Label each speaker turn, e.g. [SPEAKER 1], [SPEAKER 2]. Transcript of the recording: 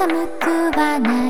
[SPEAKER 1] 寒くはない。